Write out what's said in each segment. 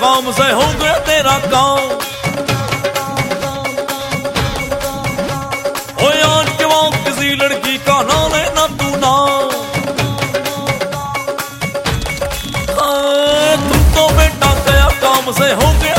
गाँव से होगा तेरा गाँव किसी लड़की का ना तू तू तो बेटा गया काम से होंगे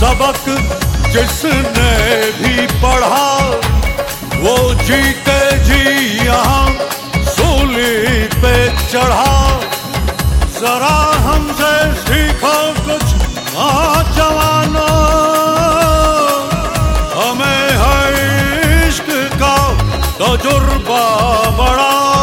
सबक जिसने भी पढ़ा, वो जीते जी यहाँ सूली पे चढ़ा। जरा हमसे सीखो कुछ जवानों हमें है इश्क का तजुर्बा बड़ा।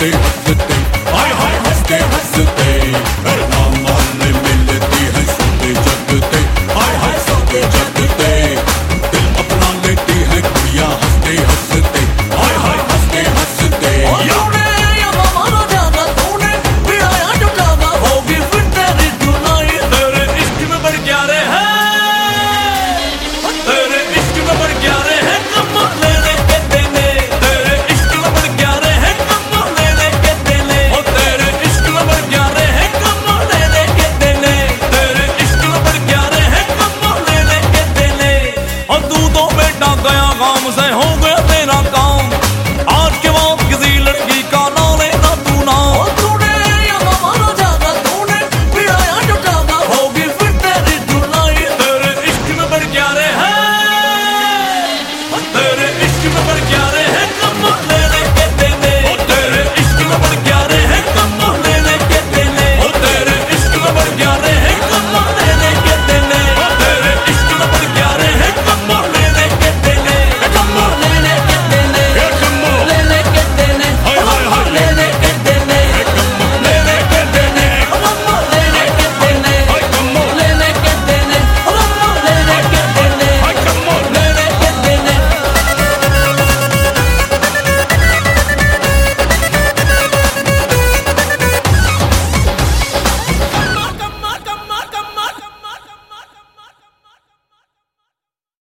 thing. Então, Dá ganha, vamos aí.